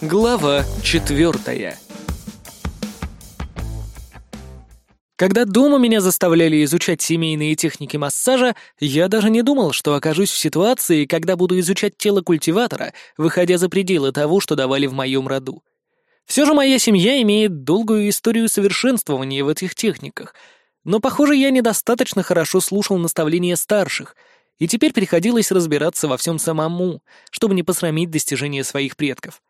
Глава четвертая. Когда дома меня заставляли изучать семейные техники массажа, я даже не думал, что окажусь в ситуации, когда буду изучать тело культиватора, выходя за пределы того, что давали в моем роду. Все же моя семья имеет долгую историю совершенствования в этих техниках, но, похоже, я недостаточно хорошо слушал наставления старших, и теперь приходилось разбираться во всем самому, чтобы не посрамить достижения своих предков.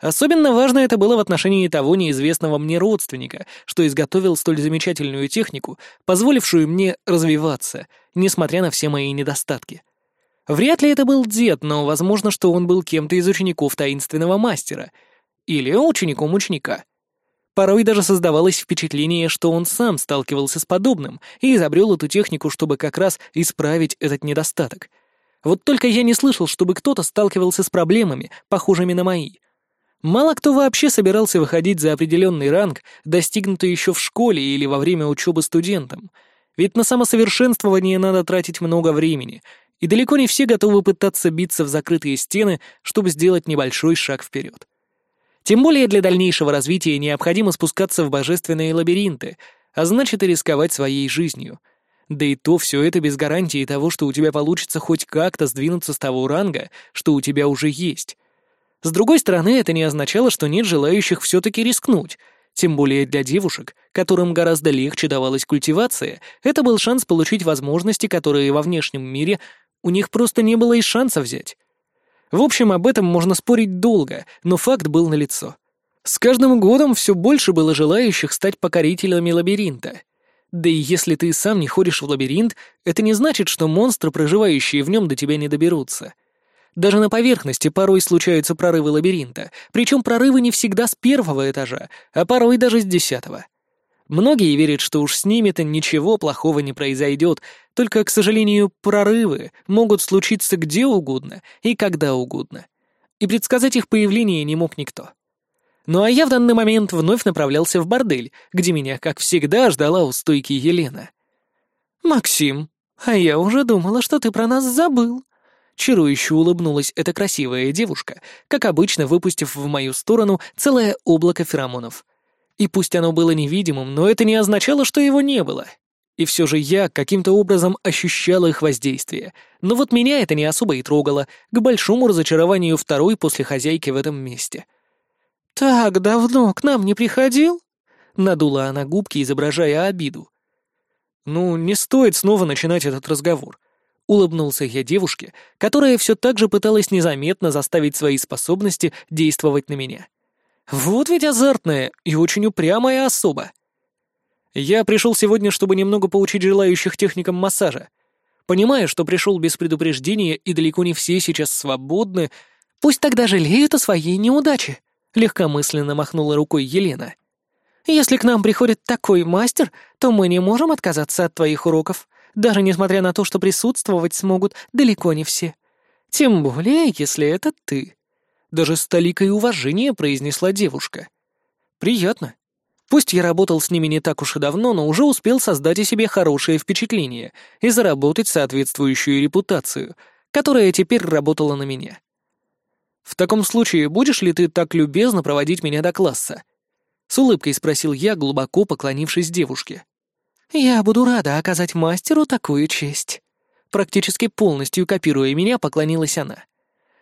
Особенно важно это было в отношении того неизвестного мне родственника, что изготовил столь замечательную технику, позволившую мне развиваться, несмотря на все мои недостатки. Вряд ли это был дед, но возможно, что он был кем-то из учеников таинственного мастера или учеником ученика. Порой даже создавалось впечатление, что он сам сталкивался с подобным и изобрел эту технику, чтобы как раз исправить этот недостаток. Вот только я не слышал, чтобы кто-то сталкивался с проблемами, похожими на мои — Мало кто вообще собирался выходить за определенный ранг, достигнутый еще в школе или во время учебы студентам. Ведь на самосовершенствование надо тратить много времени, и далеко не все готовы пытаться биться в закрытые стены, чтобы сделать небольшой шаг вперед. Тем более для дальнейшего развития необходимо спускаться в божественные лабиринты, а значит и рисковать своей жизнью. Да и то все это без гарантии того, что у тебя получится хоть как-то сдвинуться с того ранга, что у тебя уже есть. С другой стороны, это не означало, что нет желающих все-таки рискнуть. Тем более для девушек, которым гораздо легче давалась культивация, это был шанс получить возможности, которые во внешнем мире у них просто не было и шанса взять. В общем, об этом можно спорить долго, но факт был налицо. С каждым годом все больше было желающих стать покорителями лабиринта. Да и если ты сам не ходишь в лабиринт, это не значит, что монстры, проживающие в нем, до тебя не доберутся. Даже на поверхности порой случаются прорывы лабиринта, причем прорывы не всегда с первого этажа, а порой даже с десятого. Многие верят, что уж с ними-то ничего плохого не произойдет, только, к сожалению, прорывы могут случиться где угодно и когда угодно. И предсказать их появление не мог никто. Ну а я в данный момент вновь направлялся в бордель, где меня, как всегда, ждала у стойки Елена. «Максим, а я уже думала, что ты про нас забыл», Чарующе улыбнулась эта красивая девушка, как обычно выпустив в мою сторону целое облако феромонов. И пусть оно было невидимым, но это не означало, что его не было. И все же я каким-то образом ощущал их воздействие. Но вот меня это не особо и трогало, к большому разочарованию второй после хозяйки в этом месте. «Так давно к нам не приходил?» Надула она губки, изображая обиду. «Ну, не стоит снова начинать этот разговор», Улыбнулся я девушке, которая все так же пыталась незаметно заставить свои способности действовать на меня. Вот ведь азартная и очень упрямая особа. Я пришел сегодня, чтобы немного поучить желающих техникам массажа. Понимая, что пришел без предупреждения и далеко не все сейчас свободны, пусть тогда жалеют о своей неудаче, легкомысленно махнула рукой Елена. Если к нам приходит такой мастер, то мы не можем отказаться от твоих уроков даже несмотря на то, что присутствовать смогут далеко не все. Тем более, если это ты. Даже с толикой уважения произнесла девушка. Приятно. Пусть я работал с ними не так уж и давно, но уже успел создать о себе хорошее впечатление и заработать соответствующую репутацию, которая теперь работала на меня. «В таком случае будешь ли ты так любезно проводить меня до класса?» С улыбкой спросил я, глубоко поклонившись девушке. «Я буду рада оказать мастеру такую честь». Практически полностью копируя меня, поклонилась она.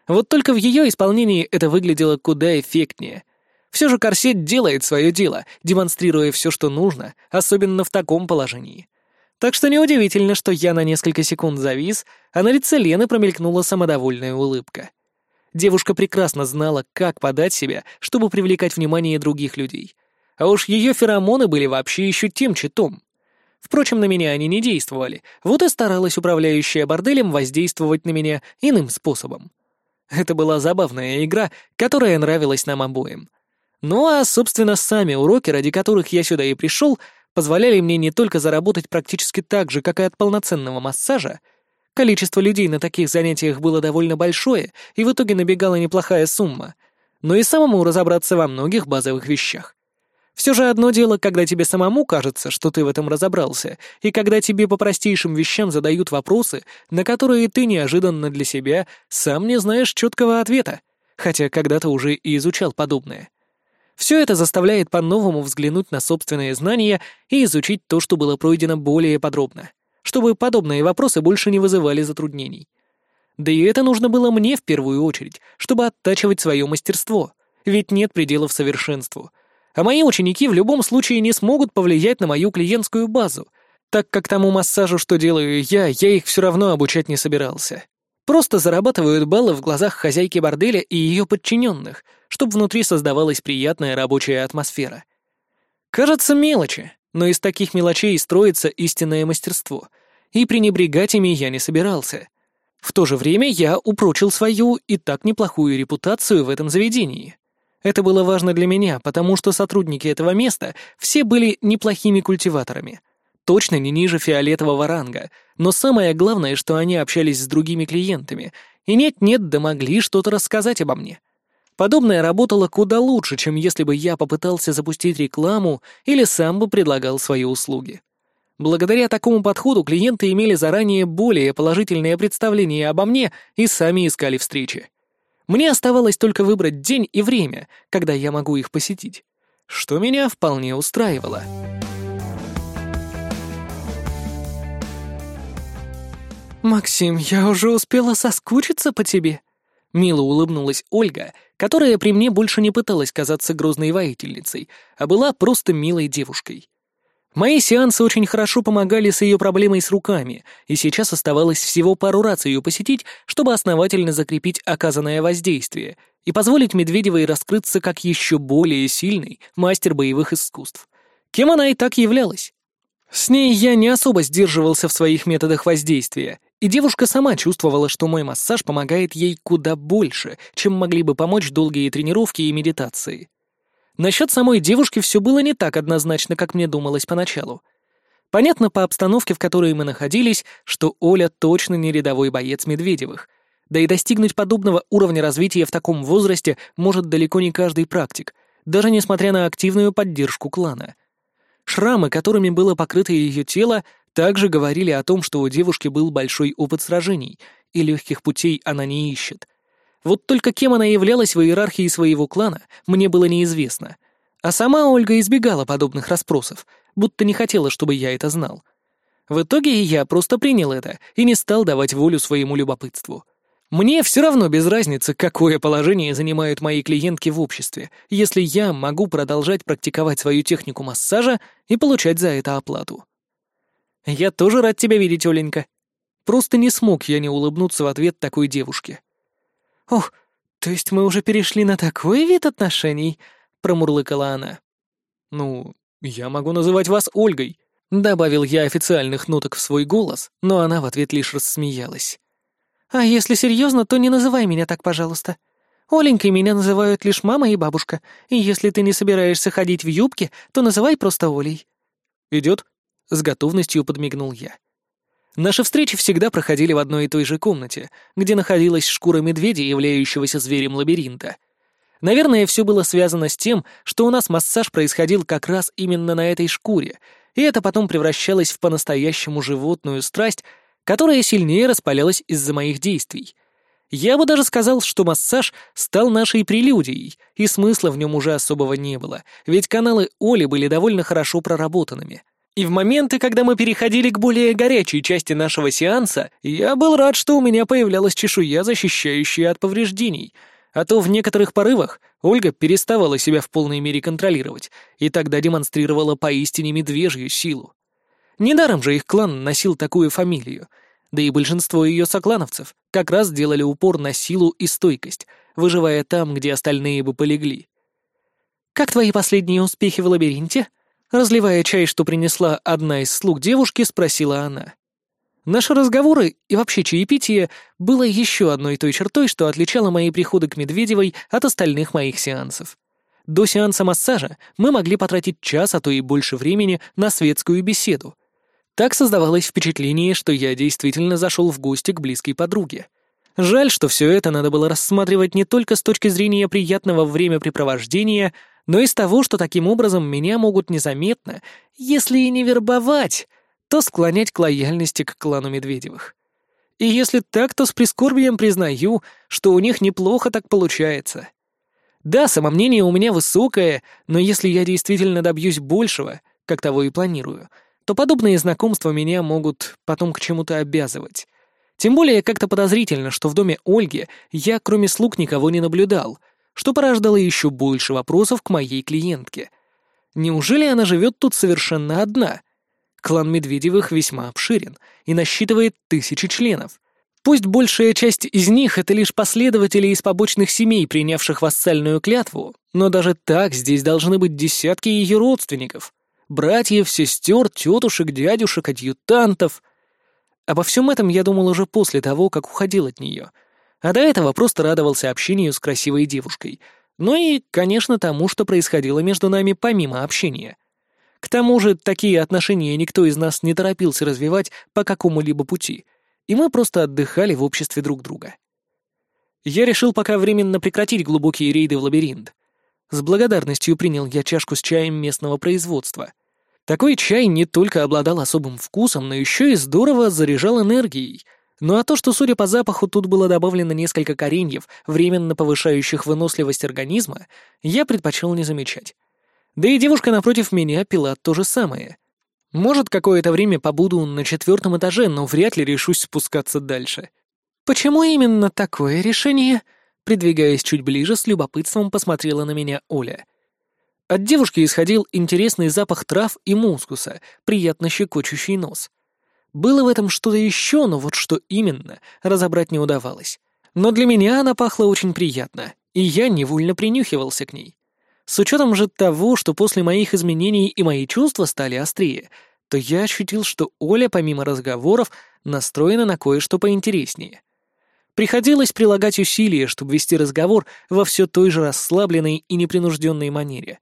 Вот только в ее исполнении это выглядело куда эффектнее. Все же корсет делает свое дело, демонстрируя все, что нужно, особенно в таком положении. Так что неудивительно, что я на несколько секунд завис, а на лице Лены промелькнула самодовольная улыбка. Девушка прекрасно знала, как подать себя, чтобы привлекать внимание других людей. А уж ее феромоны были вообще еще тем читом. Впрочем, на меня они не действовали, вот и старалась управляющая борделем воздействовать на меня иным способом. Это была забавная игра, которая нравилась нам обоим. Ну а, собственно, сами уроки, ради которых я сюда и пришел, позволяли мне не только заработать практически так же, как и от полноценного массажа, количество людей на таких занятиях было довольно большое, и в итоге набегала неплохая сумма, но и самому разобраться во многих базовых вещах. Все же одно дело, когда тебе самому кажется, что ты в этом разобрался, и когда тебе по простейшим вещам задают вопросы, на которые ты неожиданно для себя сам не знаешь четкого ответа. хотя когда-то уже и изучал подобное. Все это заставляет по-новому взглянуть на собственные знания и изучить то, что было пройдено более подробно, чтобы подобные вопросы больше не вызывали затруднений. Да и это нужно было мне в первую очередь, чтобы оттачивать свое мастерство, ведь нет пределов совершенству. А мои ученики в любом случае не смогут повлиять на мою клиентскую базу, так как тому массажу, что делаю я, я их все равно обучать не собирался. Просто зарабатывают баллы в глазах хозяйки борделя и ее подчиненных, чтобы внутри создавалась приятная рабочая атмосфера. Кажется, мелочи, но из таких мелочей строится истинное мастерство, и пренебрегать ими я не собирался. В то же время я упрочил свою и так неплохую репутацию в этом заведении. Это было важно для меня, потому что сотрудники этого места все были неплохими культиваторами, точно не ниже фиолетового ранга, но самое главное, что они общались с другими клиентами, и нет-нет, да могли что-то рассказать обо мне. Подобное работало куда лучше, чем если бы я попытался запустить рекламу или сам бы предлагал свои услуги. Благодаря такому подходу клиенты имели заранее более положительное представление обо мне и сами искали встречи. Мне оставалось только выбрать день и время, когда я могу их посетить, что меня вполне устраивало. «Максим, я уже успела соскучиться по тебе», — мило улыбнулась Ольга, которая при мне больше не пыталась казаться грозной воительницей, а была просто милой девушкой. Мои сеансы очень хорошо помогали с ее проблемой с руками, и сейчас оставалось всего пару раз ее посетить, чтобы основательно закрепить оказанное воздействие и позволить Медведевой раскрыться как еще более сильный мастер боевых искусств. Кем она и так являлась. С ней я не особо сдерживался в своих методах воздействия, и девушка сама чувствовала, что мой массаж помогает ей куда больше, чем могли бы помочь долгие тренировки и медитации. Насчет самой девушки все было не так однозначно, как мне думалось поначалу. Понятно по обстановке, в которой мы находились, что Оля точно не рядовой боец Медведевых. Да и достигнуть подобного уровня развития в таком возрасте может далеко не каждый практик, даже несмотря на активную поддержку клана. Шрамы, которыми было покрыто ее тело, также говорили о том, что у девушки был большой опыт сражений, и легких путей она не ищет. Вот только кем она являлась в иерархии своего клана, мне было неизвестно. А сама Ольга избегала подобных расспросов, будто не хотела, чтобы я это знал. В итоге я просто принял это и не стал давать волю своему любопытству. Мне все равно без разницы, какое положение занимают мои клиентки в обществе, если я могу продолжать практиковать свою технику массажа и получать за это оплату. «Я тоже рад тебя видеть, Оленька». Просто не смог я не улыбнуться в ответ такой девушке. «Ох, то есть мы уже перешли на такой вид отношений?» — промурлыкала она. «Ну, я могу называть вас Ольгой», — добавил я официальных ноток в свой голос, но она в ответ лишь рассмеялась. «А если серьезно, то не называй меня так, пожалуйста. Оленькой меня называют лишь мама и бабушка, и если ты не собираешься ходить в юбке, то называй просто Олей». «Идет?» — с готовностью подмигнул я. Наши встречи всегда проходили в одной и той же комнате, где находилась шкура медведя, являющегося зверем лабиринта. Наверное, все было связано с тем, что у нас массаж происходил как раз именно на этой шкуре, и это потом превращалось в по-настоящему животную страсть, которая сильнее распалялась из-за моих действий. Я бы даже сказал, что массаж стал нашей прелюдией, и смысла в нем уже особого не было, ведь каналы Оли были довольно хорошо проработанными — и в моменты, когда мы переходили к более горячей части нашего сеанса, я был рад, что у меня появлялась чешуя, защищающая от повреждений, а то в некоторых порывах Ольга переставала себя в полной мере контролировать и тогда демонстрировала поистине медвежью силу. Недаром же их клан носил такую фамилию, да и большинство ее соклановцев как раз делали упор на силу и стойкость, выживая там, где остальные бы полегли. «Как твои последние успехи в лабиринте?» Разливая чай, что принесла одна из слуг девушки, спросила она. Наши разговоры и вообще чаепитие было еще одной той чертой, что отличало мои приходы к Медведевой от остальных моих сеансов. До сеанса массажа мы могли потратить час, а то и больше времени на светскую беседу. Так создавалось впечатление, что я действительно зашел в гости к близкой подруге. Жаль, что все это надо было рассматривать не только с точки зрения приятного времяпрепровождения, но из того, что таким образом меня могут незаметно, если и не вербовать, то склонять к лояльности к клану Медведевых. И если так, то с прискорбием признаю, что у них неплохо так получается. Да, самомнение у меня высокое, но если я действительно добьюсь большего, как того и планирую, то подобные знакомства меня могут потом к чему-то обязывать. Тем более как-то подозрительно, что в доме Ольги я, кроме слуг, никого не наблюдал, что порождало еще больше вопросов к моей клиентке. Неужели она живет тут совершенно одна? Клан Медведевых весьма обширен и насчитывает тысячи членов. Пусть большая часть из них — это лишь последователи из побочных семей, принявших вассальную клятву, но даже так здесь должны быть десятки ее родственников. Братьев, сестер, тетушек, дядюшек, адъютантов. Обо всем этом я думал уже после того, как уходил от нее. А до этого просто радовался общению с красивой девушкой. Ну и, конечно, тому, что происходило между нами помимо общения. К тому же, такие отношения никто из нас не торопился развивать по какому-либо пути — и мы просто отдыхали в обществе друг друга. Я решил пока временно прекратить глубокие рейды в лабиринт. С благодарностью принял я чашку с чаем местного производства. Такой чай не только обладал особым вкусом, но еще и здорово заряжал энергией. Ну а то, что, судя по запаху, тут было добавлено несколько кореньев, временно повышающих выносливость организма, я предпочел не замечать. Да и девушка напротив меня пила то же самое — может, какое-то время побуду на четвертом этаже, но вряд ли решусь спускаться дальше. Почему именно такое решение? Придвигаясь чуть ближе, с любопытством посмотрела на меня Оля. От девушки исходил интересный запах трав и мускуса, приятно щекочущий нос. Было в этом что-то еще, но вот что именно, разобрать не удавалось. Но для меня она пахла очень приятно, и я невольно принюхивался к ней. С учетом же того, что после моих изменений и мои чувства стали острее, то я ощутил, что Оля, помимо разговоров, настроена на кое-что поинтереснее. Приходилось прилагать усилия, чтобы вести разговор во все той же расслабленной и непринужденной манере.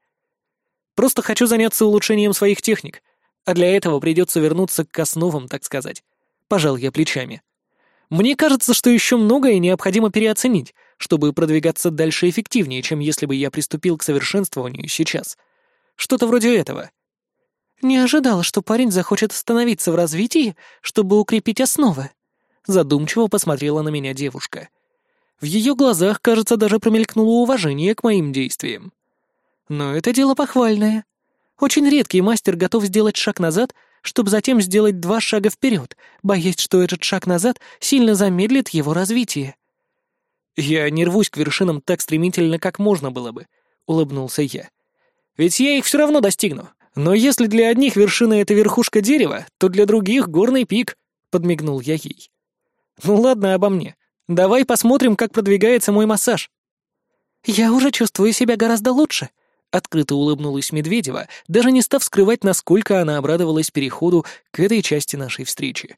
Просто хочу заняться улучшением своих техник, а для этого придется вернуться к основам, так сказать. Пожал я плечами. Мне кажется, что еще многое необходимо переоценить, чтобы продвигаться дальше эффективнее, чем если бы я приступил к совершенствованию сейчас. Что-то вроде этого. Не ожидала, что парень захочет остановиться в развитии, чтобы укрепить основы. Задумчиво посмотрела на меня девушка. В ее глазах, кажется, даже промелькнуло уважение к моим действиям. Но это дело похвальное. Очень редкий мастер готов сделать шаг назад — чтобы затем сделать два шага вперед, боясь, что этот шаг назад сильно замедлит его развитие. «Я не рвусь к вершинам так стремительно, как можно было бы», — улыбнулся я. «Ведь я их все равно достигну. Но если для одних вершина — это верхушка дерева, то для других — горный пик», — подмигнул я ей. «Ну ладно обо мне. Давай посмотрим, как продвигается мой массаж». «Я уже чувствую себя гораздо лучше», Открыто улыбнулась Медведева, даже не став скрывать, насколько она обрадовалась переходу к этой части нашей встречи.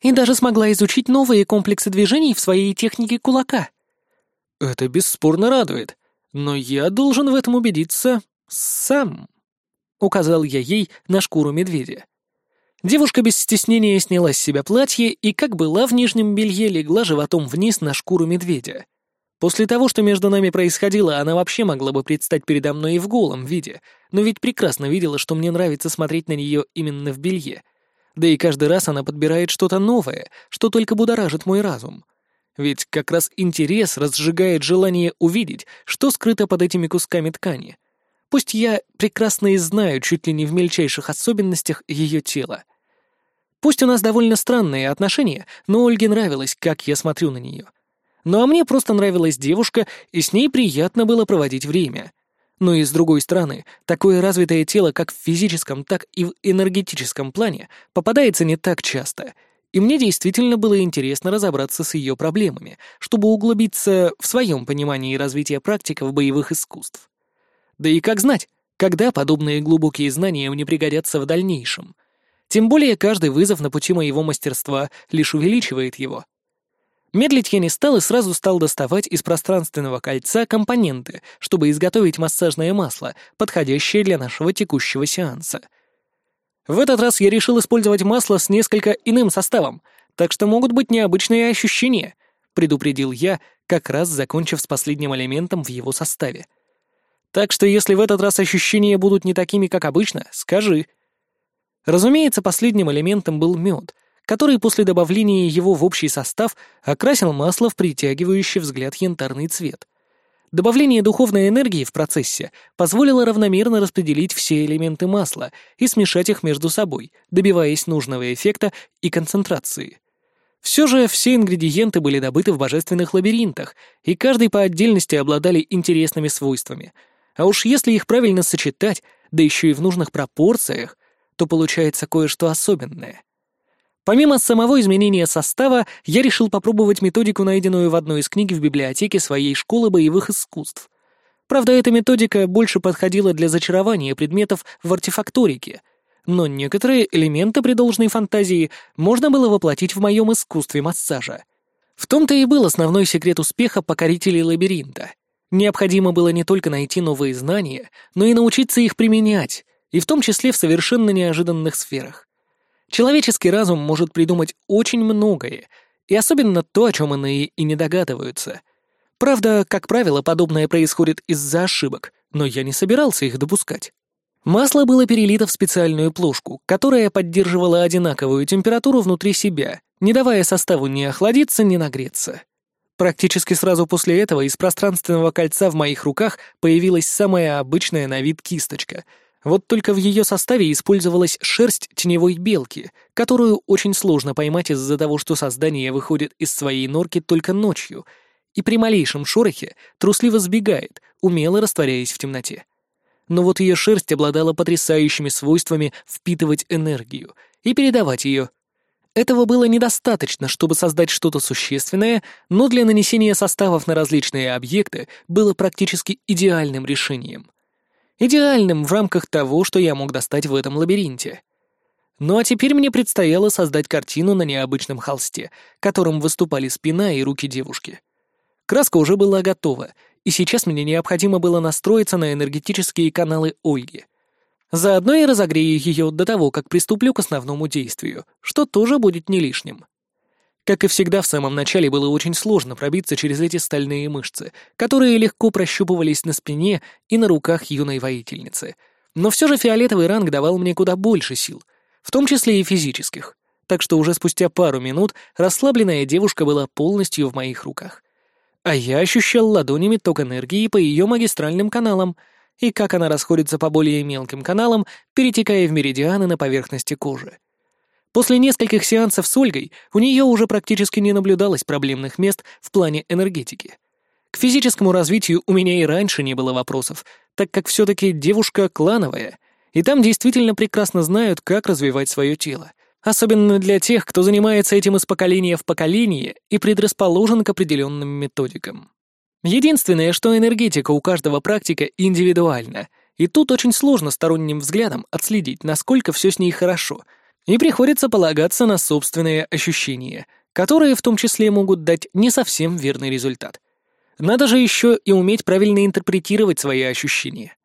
И даже смогла изучить новые комплексы движений в своей технике кулака. Это бесспорно радует, но я должен в этом убедиться сам. Указал я ей на шкуру медведя. Девушка без стеснения сняла с себя платье и, как была в нижнем белье, легла животом вниз на шкуру медведя. После того, что между нами происходило, она вообще могла бы предстать передо мной и в голом виде, но ведь прекрасно видела, что мне нравится смотреть на нее именно в белье. Да и каждый раз она подбирает что-то новое, что только будоражит мой разум. Ведь как раз интерес разжигает желание увидеть, что скрыто под этими кусками ткани. Пусть я прекрасно и знаю чуть ли не в мельчайших особенностях ее тела. Пусть у нас довольно странные отношения, но Ольге нравилось, как я смотрю на нее — ну а мне просто нравилась девушка, и с ней приятно было проводить время. Но и с другой стороны, такое развитое тело как в физическом, так и в энергетическом плане попадается не так часто, и мне действительно было интересно разобраться с ее проблемами, чтобы углубиться в своем понимании развития практиков боевых искусств. Да и как знать, когда подобные глубокие знания мне пригодятся в дальнейшем. Тем более каждый вызов на пути моего мастерства лишь увеличивает его. Медлить я не стал и сразу стал доставать из пространственного кольца компоненты, чтобы изготовить массажное масло, подходящее для нашего текущего сеанса. В этот раз я решил использовать масло с несколько иным составом, так что могут быть необычные ощущения, предупредил я, как раз закончив с последним элементом в его составе. Так что если в этот раз ощущения будут не такими, как обычно, скажи. Разумеется, последним элементом был мед — который после добавления его в общий состав окрасил масло в притягивающий взгляд янтарный цвет. Добавление духовной энергии в процессе позволило равномерно распределить все элементы масла и смешать их между собой, добиваясь нужного эффекта и концентрации. Все же все ингредиенты были добыты в божественных лабиринтах, и каждый по отдельности обладали интересными свойствами. А уж если их правильно сочетать, да еще и в нужных пропорциях, то получается кое-что особенное. Помимо самого изменения состава, я решил попробовать методику, найденную в одной из книг в библиотеке своей школы боевых искусств. Правда, эта методика больше подходила для зачарования предметов в артефакторике, но некоторые элементы при должной фантазии можно было воплотить в моем искусстве массажа. В том-то и был основной секрет успеха покорителей лабиринта. Необходимо было не только найти новые знания, но и научиться их применять, и в том числе в совершенно неожиданных сферах. Человеческий разум может придумать очень многое, и особенно то, о чем иные и не догадываются. Правда, как правило, подобное происходит из-за ошибок, но я не собирался их допускать. Масло было перелито в специальную плошку, которая поддерживала одинаковую температуру внутри себя, не давая составу ни охладиться, ни нагреться. Практически сразу после этого из пространственного кольца в моих руках появилась самая обычная на вид кисточка — вот только в ее составе использовалась шерсть теневой белки, которую очень сложно поймать из-за того, что создание выходит из своей норки только ночью и при малейшем шорохе трусливо сбегает, умело растворяясь в темноте. Но вот ее шерсть обладала потрясающими свойствами впитывать энергию и передавать ее. Этого было недостаточно, чтобы создать что-то существенное, но для нанесения составов на различные объекты было практически идеальным решением — Идеальным в рамках того, что я мог достать в этом лабиринте. Ну а теперь мне предстояло создать картину на необычном холсте, которым выступали спина и руки девушки. Краска уже была готова, и сейчас мне необходимо было настроиться на энергетические каналы Ольги. Заодно и разогрею ее до того, как приступлю к основному действию, что тоже будет не лишним. Как и всегда, в самом начале было очень сложно пробиться через эти стальные мышцы, которые легко прощупывались на спине и на руках юной воительницы. Но все же фиолетовый ранг давал мне куда больше сил, в том числе и физических. Так что уже спустя пару минут расслабленная девушка была полностью в моих руках. А я ощущал ладонями ток энергии по ее магистральным каналам, и как она расходится по более мелким каналам, перетекая в меридианы на поверхности кожи. После нескольких сеансов с Ольгой у нее уже практически не наблюдалось проблемных мест в плане энергетики. К физическому развитию у меня и раньше не было вопросов, так как все-таки девушка клановая, и там действительно прекрасно знают, как развивать свое тело. Особенно для тех, кто занимается этим из поколения в поколение и предрасположен к определенным методикам. Единственное, что энергетика у каждого практика индивидуальна, и тут очень сложно сторонним взглядом отследить, насколько все с ней хорошо — и приходится полагаться на собственные ощущения, которые в том числе могут дать не совсем верный результат. Надо же еще и уметь правильно интерпретировать свои ощущения.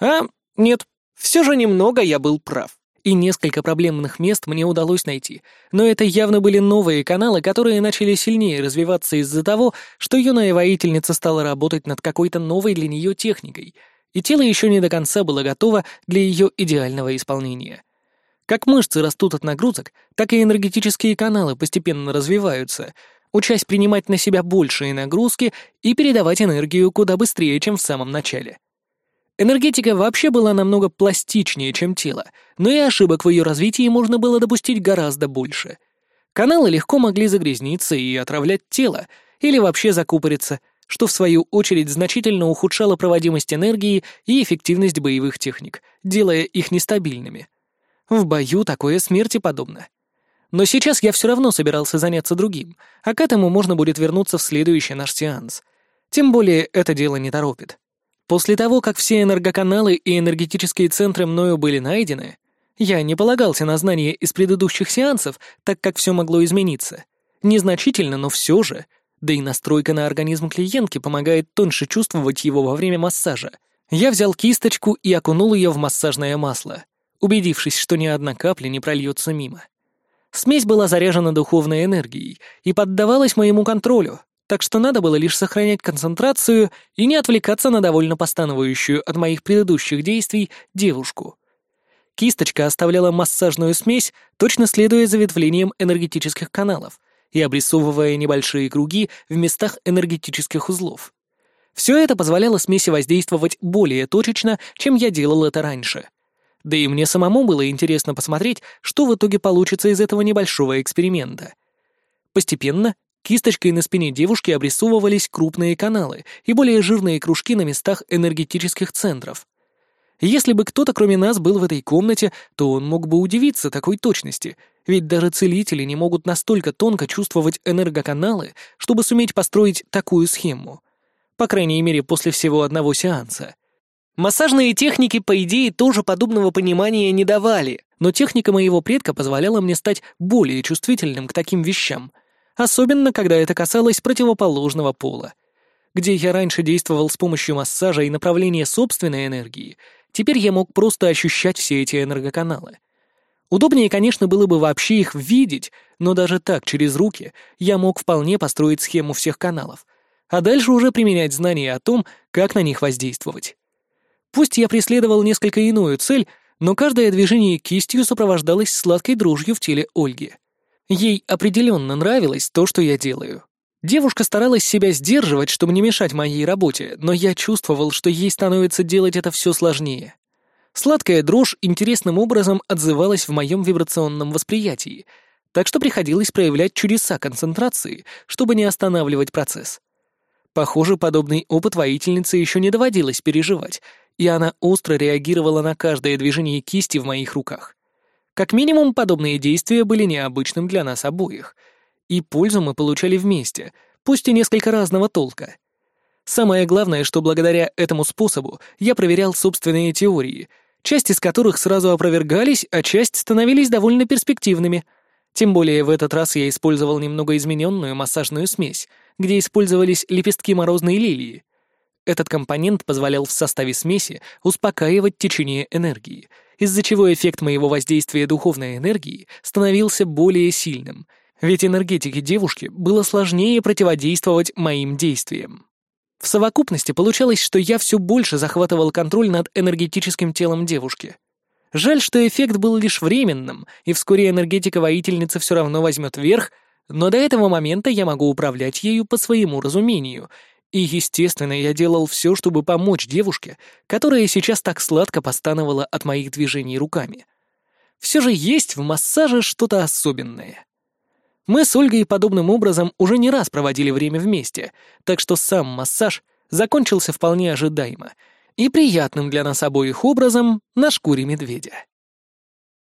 А, нет, все же немного я был прав. И несколько проблемных мест мне удалось найти, но это явно были новые каналы, которые начали сильнее развиваться из-за того, что юная воительница стала работать над какой-то новой для нее техникой, и тело еще не до конца было готово для ее идеального исполнения — как мышцы растут от нагрузок, так и энергетические каналы постепенно развиваются, учась принимать на себя большие нагрузки и передавать энергию куда быстрее, чем в самом начале. Энергетика вообще была намного пластичнее, чем тело, но и ошибок в ее развитии можно было допустить гораздо больше. Каналы легко могли загрязниться и отравлять тело, или вообще закупориться, что в свою очередь значительно ухудшало проводимость энергии и эффективность боевых техник, делая их нестабильными. В бою такое смерти подобно. Но сейчас я все равно собирался заняться другим, а к этому можно будет вернуться в следующий наш сеанс. Тем более это дело не торопит. После того, как все энергоканалы и энергетические центры мною были найдены, я не полагался на знания из предыдущих сеансов, так как все могло измениться. Незначительно, но все же. Да и настройка на организм клиентки помогает тоньше чувствовать его во время массажа. Я взял кисточку и окунул ее в массажное масло убедившись, что ни одна капля не прольется мимо. Смесь была заряжена духовной энергией и поддавалась моему контролю, так что надо было лишь сохранять концентрацию и не отвлекаться на довольно постановающую от моих предыдущих действий девушку. Кисточка оставляла массажную смесь, точно следуя заветвлениям энергетических каналов и обрисовывая небольшие круги в местах энергетических узлов. Все это позволяло смеси воздействовать более точечно, чем я делал это раньше. Да и мне самому было интересно посмотреть, что в итоге получится из этого небольшого эксперимента. Постепенно кисточкой на спине девушки обрисовывались крупные каналы и более жирные кружки на местах энергетических центров. Если бы кто-то кроме нас был в этой комнате, то он мог бы удивиться такой точности, ведь даже целители не могут настолько тонко чувствовать энергоканалы, чтобы суметь построить такую схему. По крайней мере, после всего одного сеанса. Массажные техники, по идее, тоже подобного понимания не давали, но техника моего предка позволяла мне стать более чувствительным к таким вещам, особенно когда это касалось противоположного пола. Где я раньше действовал с помощью массажа и направления собственной энергии, теперь я мог просто ощущать все эти энергоканалы. Удобнее, конечно, было бы вообще их видеть, но даже так, через руки, я мог вполне построить схему всех каналов, а дальше уже применять знания о том, как на них воздействовать. Пусть я преследовал несколько иную цель, но каждое движение кистью сопровождалось сладкой дрожью в теле Ольги. Ей определенно нравилось то, что я делаю. Девушка старалась себя сдерживать, чтобы не мешать моей работе, но я чувствовал, что ей становится делать это все сложнее. Сладкая дрожь интересным образом отзывалась в моем вибрационном восприятии, так что приходилось проявлять чудеса концентрации, чтобы не останавливать процесс. Похоже, подобный опыт воительницы еще не доводилось переживать, и она остро реагировала на каждое движение кисти в моих руках. Как минимум, подобные действия были необычным для нас обоих, и пользу мы получали вместе, пусть и несколько разного толка. Самое главное, что благодаря этому способу я проверял собственные теории, часть из которых сразу опровергались, а часть становились довольно перспективными. Тем более в этот раз я использовал немного измененную массажную смесь, где использовались лепестки морозной лилии — этот компонент позволял в составе смеси успокаивать течение энергии, из-за чего эффект моего воздействия духовной энергии становился более сильным, ведь энергетике девушки было сложнее противодействовать моим действиям. В совокупности получалось, что я все больше захватывал контроль над энергетическим телом девушки. Жаль, что эффект был лишь временным, и вскоре энергетика воительницы все равно возьмет верх, но до этого момента я могу управлять ею по своему разумению — и, естественно, я делал все, чтобы помочь девушке, которая сейчас так сладко постановала от моих движений руками. Все же есть в массаже что-то особенное. Мы с Ольгой подобным образом уже не раз проводили время вместе, так что сам массаж закончился вполне ожидаемо и приятным для нас обоих образом на шкуре медведя.